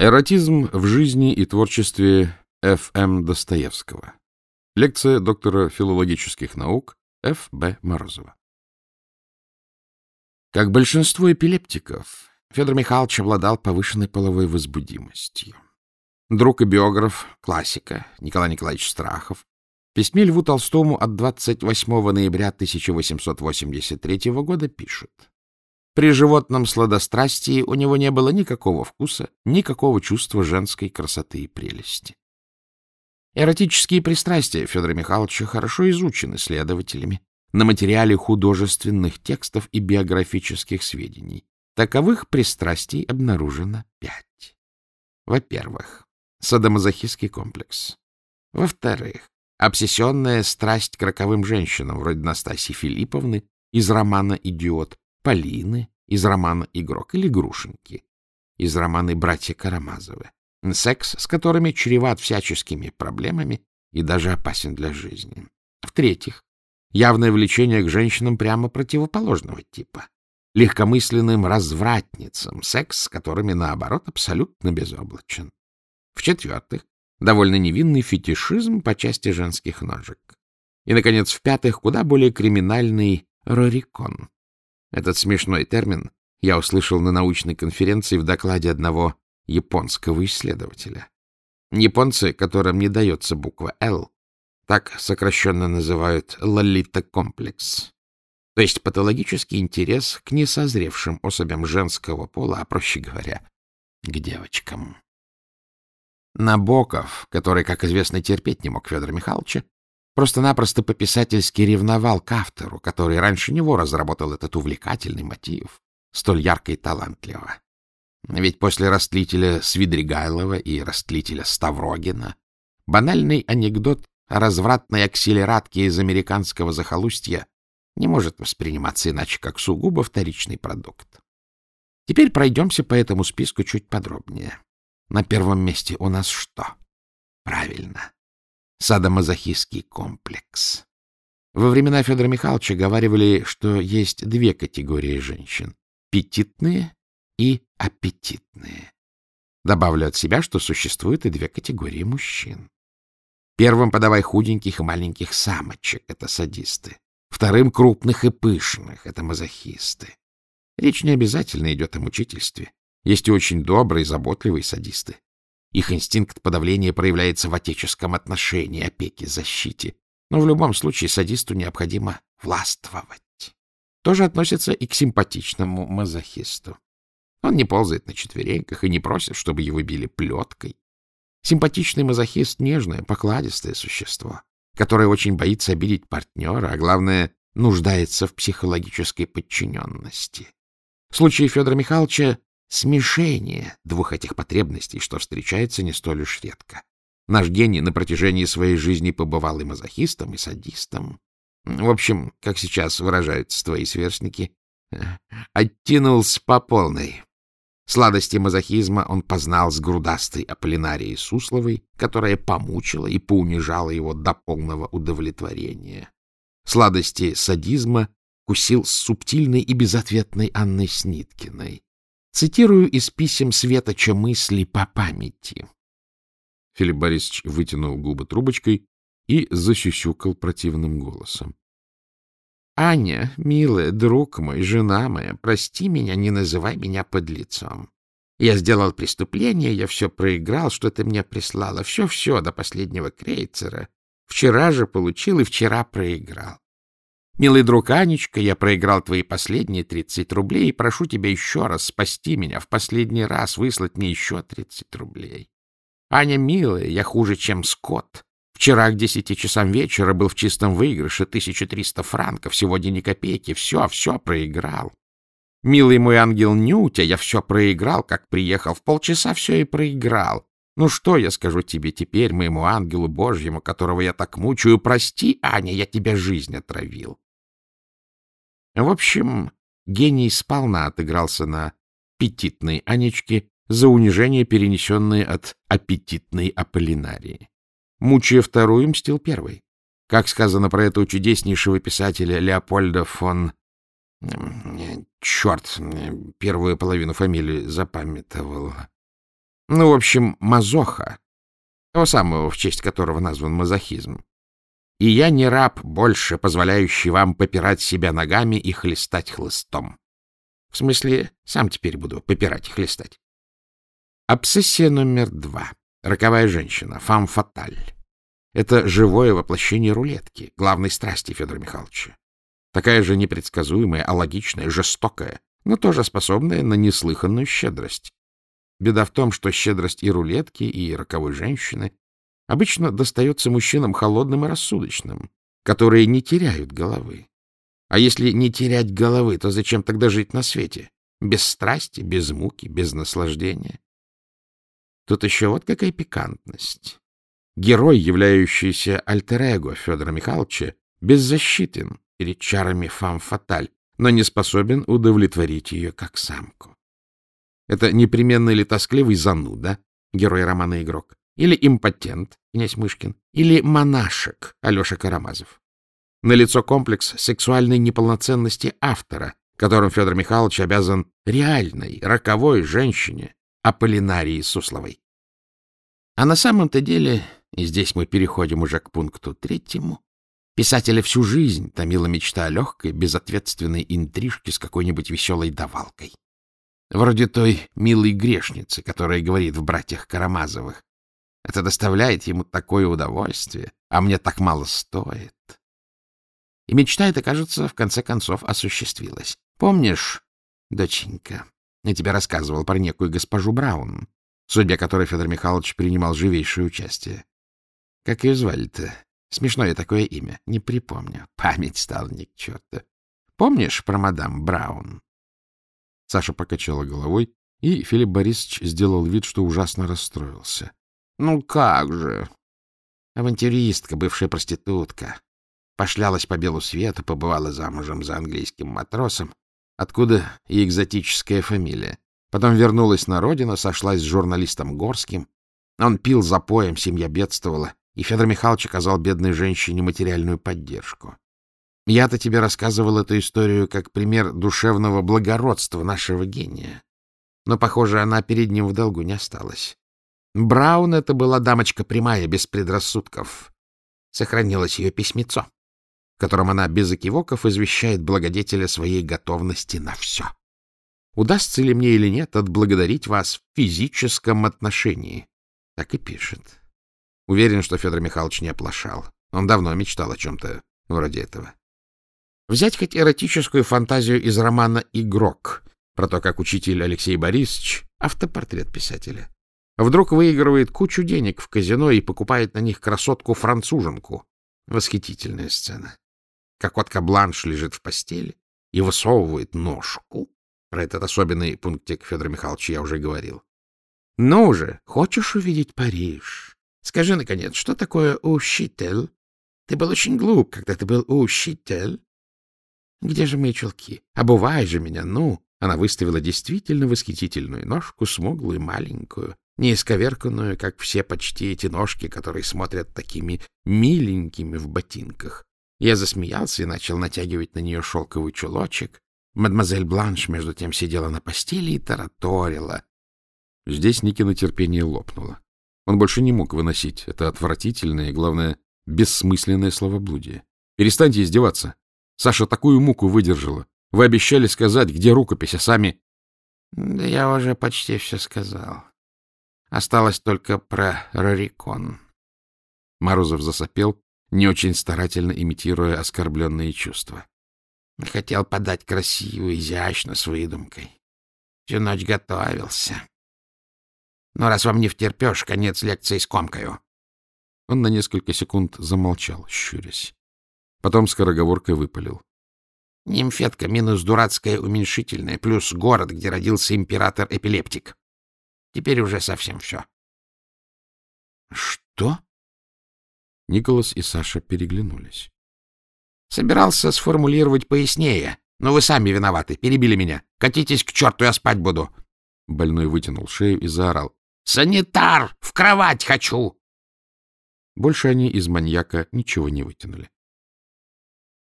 Эротизм в жизни и творчестве Ф.М. Достоевского. Лекция доктора филологических наук Ф.Б. Морозова. Как большинство эпилептиков, Федор Михайлович обладал повышенной половой возбудимостью. Друг и биограф, классика Николай Николаевич Страхов, в письме Льву Толстому от 28 ноября 1883 года пишет. При животном сладострастии у него не было никакого вкуса, никакого чувства женской красоты и прелести. Эротические пристрастия Федора Михайловича хорошо изучены следователями на материале художественных текстов и биографических сведений. Таковых пристрастий обнаружено пять. Во-первых, садомазохистский комплекс. Во-вторых, обсессионная страсть к роковым женщинам, вроде Настасьи Филипповны из романа «Идиот», Полины из романа «Игрок» или Грушеньки из романа «Братья Карамазовы», секс с которыми чреват всяческими проблемами и даже опасен для жизни. В-третьих, явное влечение к женщинам прямо противоположного типа, легкомысленным развратницам, секс с которыми, наоборот, абсолютно безоблачен. В-четвертых, довольно невинный фетишизм по части женских ножек. И, наконец, в-пятых, куда более криминальный рорикон, этот смешной термин я услышал на научной конференции в докладе одного японского исследователя. Японцы, которым не дается буква «Л», так сокращенно называют лолита-комплекс, то есть патологический интерес к несозревшим особям женского пола, а, проще говоря, к девочкам. Набоков, который, как известно, терпеть не мог Федора Михайловича, Просто-напросто по-писательски ревновал к автору, который раньше него разработал этот увлекательный мотив, столь ярко и талантливо. Ведь после растлителя Свидригайлова и растлителя Ставрогина банальный анекдот о развратной акселератке из американского захолустья не может восприниматься иначе, как сугубо вторичный продукт. Теперь пройдемся по этому списку чуть подробнее. На первом месте у нас что? Правильно, садомазохистский комплекс. Во времена Федора Михайловича говаривали, что есть две категории женщин — петитные и аппетитные. Добавлю от себя, что существует и две категории мужчин. Первым подавай худеньких и маленьких самочек — это садисты. Вторым — крупных и пышных — это мазохисты. Речь не обязательно идет о мучительстве. Есть и очень добрые, заботливые садисты. Их инстинкт подавления проявляется в отеческом отношении, опеке, защите. Но в любом случае садисту необходимо властвовать. То же относится и к симпатичному мазохисту. Он не ползает на четвереньках и не просит, чтобы его били плеткой. Симпатичный мазохист — нежное, покладистое существо, которое очень боится обидеть партнера, а главное, нуждается в психологической подчиненности. В случае Федора Михайловича смешение двух этих потребностей, что встречается не столь уж редко. Наш гений на протяжении своей жизни побывал и мазохистом, и садистом. В общем, как сейчас выражаются твои сверстники, оттянулся по полной. Сладости мазохизма он познал с грудастой Аполлинарией Сусловой, которая помучила и поунижала его до полного удовлетворения. Сладости садизма кусил с субтильной и безответной Анной Сниткиной. Цитирую из писем Светоча мысли по памяти. Филипп Борисович вытянул губы трубочкой и засюсюкал противным голосом. — Аня, милая, друг мой, жена моя, прости меня, не называй меня подлецом. Я сделал преступление, я все проиграл, что ты мне прислала. Все-все до последнего крейцера. Вчера же получил и вчера проиграл. Милый друг Анечка, я проиграл твои последние тридцать рублей и прошу тебя еще раз спасти меня, в последний раз выслать мне еще тридцать рублей. Аня, милая, я хуже, чем Скотт. Вчера к десяти часам вечера был в чистом выигрыше тысяча триста франков, сегодня ни копейки. Все, все проиграл. Милый мой ангел Нютя, я все проиграл, как приехал. В полчаса все и проиграл. Ну что я скажу тебе теперь, моему ангелу Божьему, которого я так мучаю? Прости, Аня, я тебя жизнь отравил. В общем, гений сполна отыгрался на аппетитной Анечке за унижение, перенесенное от аппетитной Аполлинарии. Мучая вторую, мстил первой. Как сказано про этого чудеснейшего писателя Леопольда фон... Черт, первую половину фамилии запамятовал. Ну, в общем, мазоха, того самого, в честь которого назван мазохизм. И я не раб больше, позволяющий вам попирать себя ногами и хлестать хлыстом. В смысле, сам теперь буду попирать и хлестать. Обсессия номер два. Роковая женщина, фам фаталь. Это живое воплощение рулетки, главной страсти Федора Михайловича. Такая же непредсказуемая, алогичная, жестокая, но тоже способная на неслыханную щедрость. Беда в том, что щедрость и рулетки, и роковой женщины обычно достается мужчинам холодным и рассудочным, которые не теряют головы. А если не терять головы, то зачем тогда жить на свете? Без страсти, без муки, без наслаждения. Тут еще вот какая пикантность. Герой, являющийся альтер-эго Федора Михайловича, беззащитен перед чарами фам-фаталь, но не способен удовлетворить ее как самку. Это непременно или тоскливый зануда, герой романа «Игрок», или импотент, князь Мышкин, или монашек, Алеша Карамазов. Налицо комплекс сексуальной неполноценности автора, которым Федор Михайлович обязан реальной, роковой женщине, Аполлинарии Сусловой. А на самом-то деле, и здесь мы переходим уже к пункту третьему, писателя всю жизнь томила мечта о легкой, безответственной интрижке с какой-нибудь веселой давалкой. Вроде той милой грешницы, которая говорит в «Братьях Карамазовых». Это доставляет ему такое удовольствие, а мне так мало стоит. И мечта эта, кажется, в конце концов осуществилась. Помнишь, доченька, я тебе рассказывал про некую госпожу Браун, в судьбе которой Федор Михайлович принимал живейшее участие. Как ее звали-то? Смешное такое имя. Не припомню. Память стала ни к черту. Помнишь про мадам Браун? Саша покачала головой, и Филипп Борисович сделал вид, что ужасно расстроился. — Ну как же? Авантюристка, бывшая проститутка. Пошлялась по белу свету, побывала замужем за английским матросом, откуда и экзотическая фамилия. Потом вернулась на родину, сошлась с журналистом Горским. Он пил за поем, семья бедствовала, и Федор Михайлович оказал бедной женщине материальную поддержку. Я-то тебе рассказывал эту историю как пример душевного благородства нашего гения. Но, похоже, она перед ним в долгу не осталась. Браун — это была дамочка прямая, без предрассудков. Сохранилось ее письмецо, в котором она без экивоков извещает благодетеля своей готовности на все. Удастся ли мне или нет отблагодарить вас в физическом отношении? Так и пишет. Уверен, что Федор Михайлович не оплошал. Он давно мечтал о чем-то вроде этого. Взять хоть эротическую фантазию из романа «Игрок», про то, как учитель Алексей Борисович, автопортрет писателя, вдруг выигрывает кучу денег в казино и покупает на них красотку-француженку. Восхитительная сцена. Кокотка Бланш лежит в постели и высовывает ножку. Про этот особенный пунктик Федора Михайловича я уже говорил. Ну же, хочешь увидеть Париж? Скажи, наконец, что такое учитель? Ты был очень глуп, когда ты был учитель. Где же мои чулки? Обувай же меня, ну! Она выставила действительно восхитительную ножку, смуглую, маленькую, не исковерканную, как все почти эти ножки, которые смотрят такими миленькими в ботинках. Я засмеялся и начал натягивать на нее шелковый чулочек. Мадемуазель Бланш, между тем, сидела на постели и тараторила. Здесь Никина терпение лопнуло. Он больше не мог выносить это отвратительное и, главное, бессмысленное словоблудие. Перестаньте издеваться. Саша такую муку выдержала. Вы обещали сказать, где рукопись, а сами... Да я уже почти все сказал. Осталось только про Рарикон. Морозов засопел, не очень старательно имитируя оскорбленные чувства. Хотел подать красиво, изящно, с выдумкой. Всю ночь готовился. Но раз вам не втерпешь, конец лекции скомкаю. Он на несколько секунд замолчал, щурясь. Потом скороговоркой выпалил. Нимфетка минус дурацкая уменьшительная, плюс город, где родился император-эпилептик. Теперь уже совсем все. — Что? Николас и Саша переглянулись. — Собирался сформулировать пояснее, но вы сами виноваты, перебили меня. Катитесь к черту, я спать буду. Больной вытянул шею и заорал. — Санитар! В кровать хочу! Больше они из маньяка ничего не вытянули.